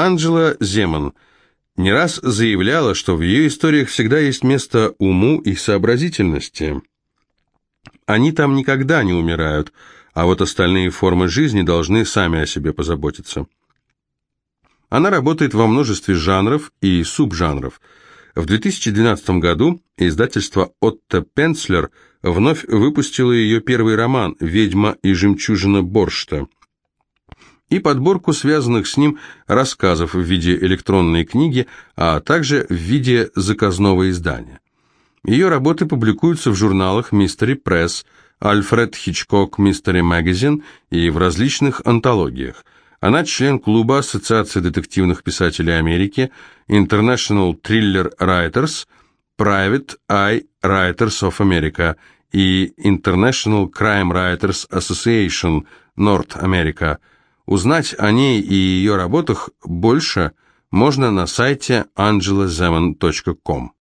Анджела Земан не раз заявляла, что в ее историях всегда есть место уму и сообразительности. Они там никогда не умирают, а вот остальные формы жизни должны сами о себе позаботиться. Она работает во множестве жанров и субжанров. В 2012 году издательство Отто Пенцлер вновь выпустило ее первый роман «Ведьма и жемчужина Боршта» и подборку связанных с ним рассказов в виде электронной книги, а также в виде заказного издания. Ее работы публикуются в журналах Mystery Press, Альфред Хичкок Mystery Magazine и в различных антологиях. Она член клуба Ассоциации детективных писателей Америки, International Thriller Writers, Private Eye Writers of America и International Crime Writers Association North America. Узнать о ней и ее работах больше можно на сайте angelazeman.com.